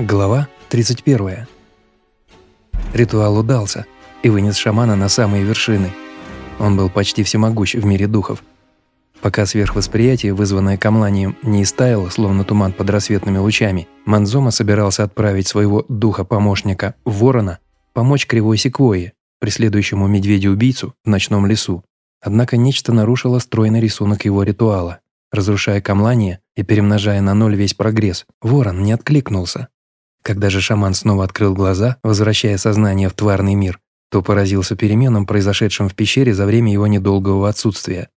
Глава 31. Ритуал удался и вынес шамана на самые вершины. Он был почти всемогущ в мире духов. Пока сверхвосприятие, вызванное камланием, не истаяло, словно туман под рассветными лучами, Манзома собирался отправить своего духа-помощника, ворона, помочь кривой секвойе, преследующему медведя-убийцу в ночном лесу. Однако нечто нарушило стройный рисунок его ритуала. Разрушая камлание и перемножая на ноль весь прогресс, ворон не откликнулся. Когда же шаман снова открыл глаза, возвращая сознание в тварный мир, то поразился переменам, произошедшим в пещере за время его недолгого отсутствия.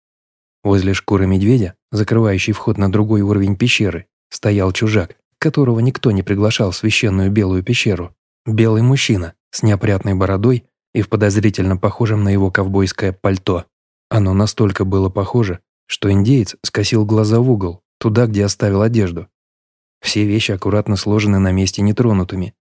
Возле шкуры медведя, закрывающей вход на другой уровень пещеры, стоял чужак, которого никто не приглашал в священную белую пещеру. Белый мужчина с неопрятной бородой и в подозрительно похожем на его ковбойское пальто. Оно настолько было похоже, что индеец скосил глаза в угол, туда, где оставил одежду. Все вещи аккуратно сложены на месте нетронутыми.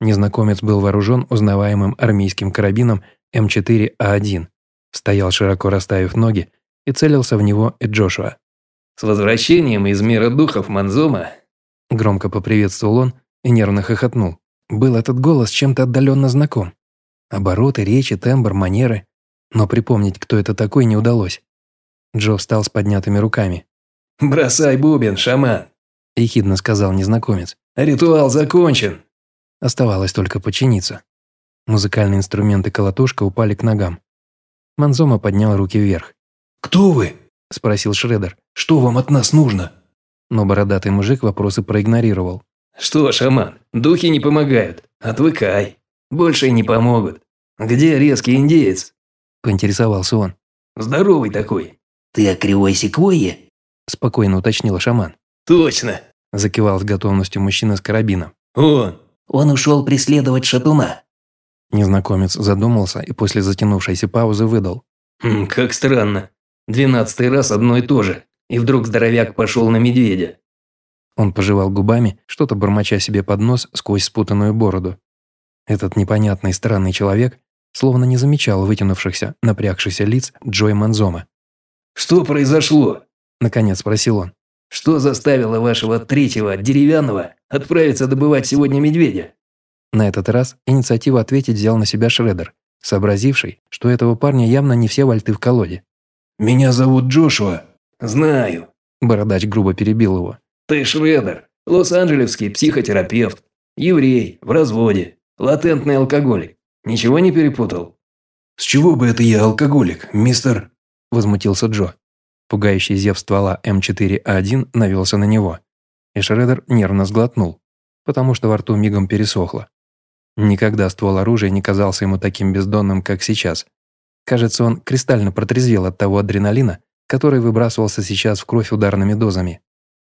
Незнакомец был вооружен узнаваемым армейским карабином М4А1, стоял широко расставив ноги и целился в него и Джошуа. «С возвращением из мира духов, Манзума!» Громко поприветствовал он и нервно хохотнул. Был этот голос чем-то отдаленно знаком. Обороты, речи, тембр, манеры. Но припомнить, кто это такой, не удалось. Джо встал с поднятыми руками. «Бросай бубен, шаман!» – ехидно сказал незнакомец. «Ритуал закончен!» Оставалось только подчиниться. Музыкальные инструменты колотушка упали к ногам. Манзома поднял руки вверх. «Кто вы?» – спросил Шредер. «Что вам от нас нужно?» Но бородатый мужик вопросы проигнорировал. «Что, шаман, духи не помогают. Отвыкай. Больше не помогут. Где резкий индеец?» – поинтересовался он. «Здоровый такой». «Ты о кривой секвойе?» – спокойно уточнил шаман. «Точно!» – закивал с готовностью мужчина с карабином. «Он!» «Он ушел преследовать шатуна». Незнакомец задумался и после затянувшейся паузы выдал. «Хм, «Как странно. Двенадцатый раз одно и то же. И вдруг здоровяк пошел на медведя». Он пожевал губами, что-то бормоча себе под нос сквозь спутанную бороду. Этот непонятный странный человек словно не замечал вытянувшихся, напрягшихся лиц Джой Манзома. «Что произошло?» – наконец спросил он. Что заставило вашего третьего, деревянного, отправиться добывать сегодня медведя?» На этот раз инициативу ответить взял на себя Шредер, сообразивший, что этого парня явно не все вальты в колоде. «Меня зовут Джошуа». «Знаю». Бородач грубо перебил его. «Ты Шредер, лос-анджелесский психотерапевт, еврей, в разводе, латентный алкоголик. Ничего не перепутал?» «С чего бы это я алкоголик, мистер?» – возмутился Джо. Пугающий зев ствола М4А1 навелся на него, и Шредер нервно сглотнул, потому что во рту мигом пересохло. Никогда ствол оружия не казался ему таким бездонным, как сейчас. Кажется, он кристально протрезвел от того адреналина, который выбрасывался сейчас в кровь ударными дозами.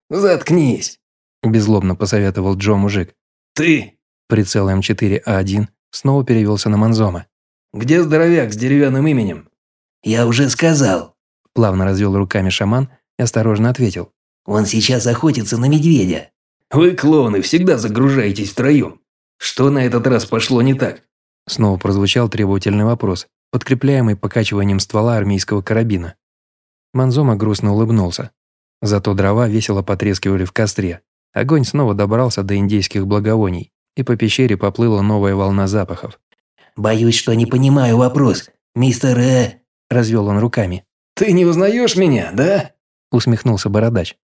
«Заткнись!» – беззлобно посоветовал Джо мужик. «Ты!» Прицел М4А1 снова перевелся на Манзома. «Где здоровяк с деревянным именем?» «Я уже сказал», Плавно развел руками шаман и осторожно ответил. «Он сейчас охотится на медведя». «Вы, клоуны, всегда загружаетесь втроем. Что на этот раз пошло не так?» Снова прозвучал требовательный вопрос, подкрепляемый покачиванием ствола армейского карабина. Манзома грустно улыбнулся. Зато дрова весело потрескивали в костре. Огонь снова добрался до индейских благовоний, и по пещере поплыла новая волна запахов. «Боюсь, что не понимаю вопрос, мистер Э...» – развел он руками. «Ты не узнаешь меня, да?» – усмехнулся бородач.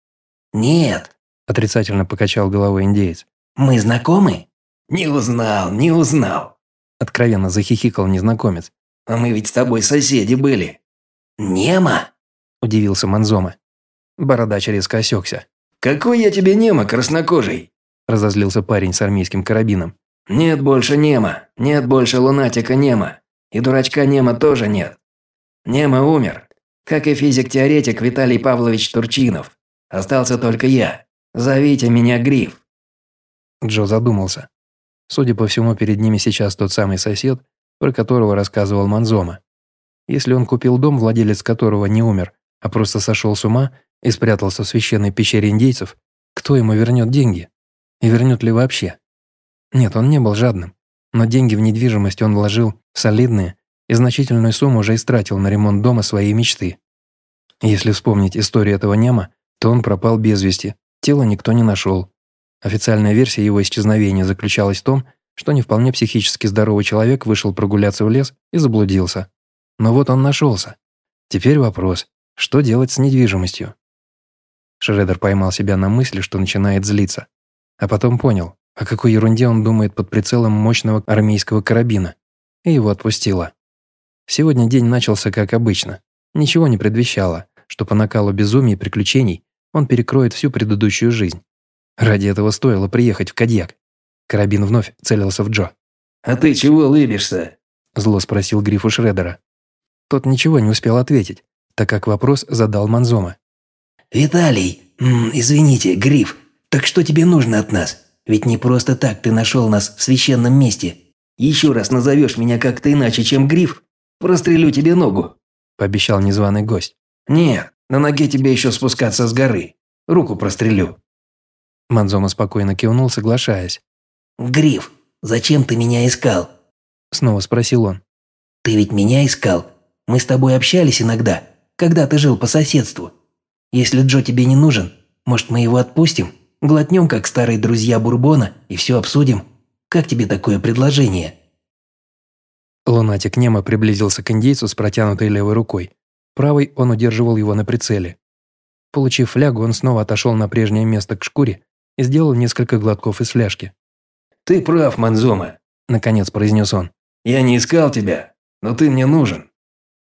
«Нет», – отрицательно покачал головой индеец. «Мы знакомы?» «Не узнал, не узнал», – откровенно захихикал незнакомец. «А мы ведь с тобой соседи были». «Нема?» – удивился Манзома. Бородач резко осекся. «Какой я тебе нема, краснокожий?» – разозлился парень с армейским карабином. «Нет больше нема, нет больше лунатика нема, и дурачка нема тоже нет. Нема умер, как и физик-теоретик Виталий Павлович Турчинов. Остался только я. Зовите меня Гриф». Джо задумался. Судя по всему, перед ними сейчас тот самый сосед, про которого рассказывал Манзома. Если он купил дом, владелец которого не умер, а просто сошел с ума и спрятался в священной пещере индейцев, кто ему вернет деньги? И вернет ли вообще? Нет, он не был жадным, но деньги в недвижимость он вложил солидные и значительную сумму уже истратил на ремонт дома своей мечты. Если вспомнить историю этого нема, то он пропал без вести, тело никто не нашел. Официальная версия его исчезновения заключалась в том, что не вполне психически здоровый человек вышел прогуляться в лес и заблудился. Но вот он нашелся. Теперь вопрос, что делать с недвижимостью? Шредер поймал себя на мысли, что начинает злиться. А потом понял, о какой ерунде он думает под прицелом мощного армейского карабина. И его отпустило. Сегодня день начался как обычно. Ничего не предвещало, что по накалу безумия и приключений он перекроет всю предыдущую жизнь. Ради этого стоило приехать в Кадьяк. Карабин вновь целился в Джо. «А ты чего лыбишься?» – зло спросил Гриф у Шредера. Тот ничего не успел ответить, так как вопрос задал Манзома. «Виталий, извините, Гриф, так что тебе нужно от нас? Ведь не просто так ты нашел нас в священном месте. Еще раз назовешь меня как-то иначе, чем Гриф, прострелю тебе ногу», – пообещал незваный гость. «Нет, на ноге тебе еще спускаться с горы. Руку прострелю». Манзома спокойно кивнул, соглашаясь. «Гриф, зачем ты меня искал?» Снова спросил он. «Ты ведь меня искал? Мы с тобой общались иногда, когда ты жил по соседству. Если Джо тебе не нужен, может, мы его отпустим? Глотнем, как старые друзья Бурбона, и все обсудим? Как тебе такое предложение?» Лунатик Немо приблизился к индейцу с протянутой левой рукой. Правой он удерживал его на прицеле. Получив флягу, он снова отошел на прежнее место к шкуре и сделал несколько глотков из фляжки. «Ты прав, Манзома», – наконец произнес он. «Я не искал тебя, но ты мне нужен».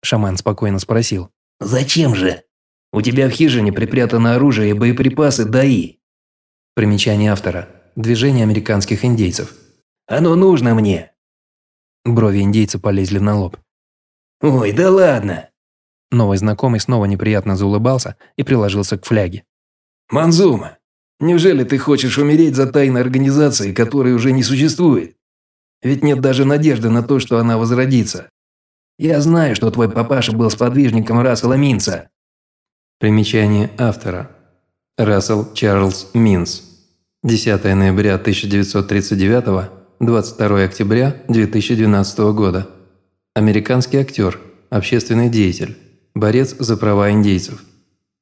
Шаман спокойно спросил. «Зачем же?» «У тебя в хижине припрятано оружие и боеприпасы ДАИ». Примечание автора. Движение американских индейцев. «Оно нужно мне». Брови индейца полезли на лоб. «Ой, да ладно!» Новый знакомый снова неприятно заулыбался и приложился к фляге. «Манзума, неужели ты хочешь умереть за тайной организацией, которой уже не существует? Ведь нет даже надежды на то, что она возродится. Я знаю, что твой папаша был сподвижником Рассела Минца». Примечание автора. Рассел Чарльз Минц. 10 ноября 1939, 22 октября 2012 года. Американский актер, общественный деятель борец за права индейцев.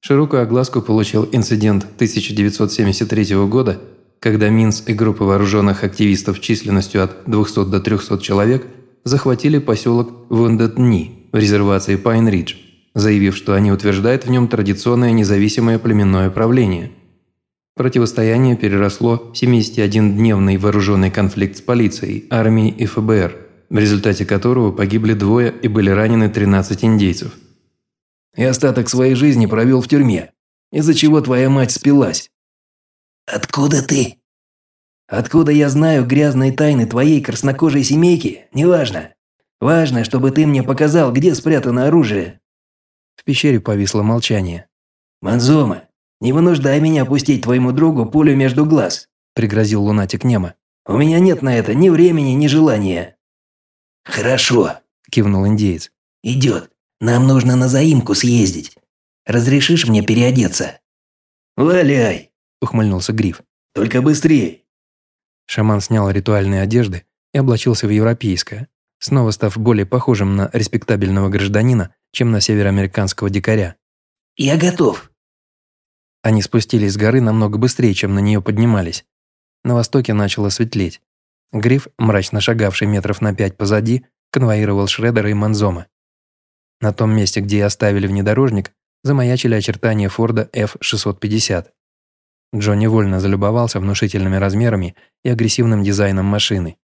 Широкую огласку получил инцидент 1973 года, когда Минс и группа вооруженных активистов численностью от 200 до 300 человек захватили поселок Вундетни в резервации Пайн-Ридж, заявив, что они утверждают в нем традиционное независимое племенное правление. Противостояние переросло в 71-дневный вооруженный конфликт с полицией, армией и ФБР, в результате которого погибли двое и были ранены 13 индейцев – и остаток своей жизни провел в тюрьме, из-за чего твоя мать спилась». «Откуда ты?» «Откуда я знаю грязные тайны твоей краснокожей семейки? Неважно. Важно, чтобы ты мне показал, где спрятано оружие». В пещере повисло молчание. «Манзома, не вынуждай меня пустить твоему другу пулю между глаз», – пригрозил лунатик Нема. «У меня нет на это ни времени, ни желания». «Хорошо», – кивнул индеец. «Идет. Нам нужно на заимку съездить. Разрешишь мне переодеться?» «Валяй!» – ухмыльнулся Гриф. «Только быстрее!» Шаман снял ритуальные одежды и облачился в европейское, снова став более похожим на респектабельного гражданина, чем на североамериканского дикаря. «Я готов!» Они спустились с горы намного быстрее, чем на нее поднимались. На востоке начало светлеть. Гриф, мрачно шагавший метров на пять позади, конвоировал Шредера и Манзома. На том месте, где и оставили внедорожник, замаячили очертания Форда F-650. Джо невольно залюбовался внушительными размерами и агрессивным дизайном машины.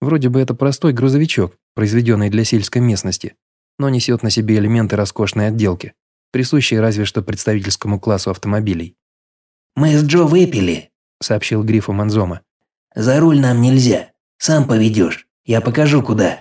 Вроде бы это простой грузовичок, произведенный для сельской местности, но несет на себе элементы роскошной отделки, присущие разве что представительскому классу автомобилей. «Мы с Джо выпили», – сообщил Грифу Манзома. «За руль нам нельзя. Сам поведешь. Я покажу, куда».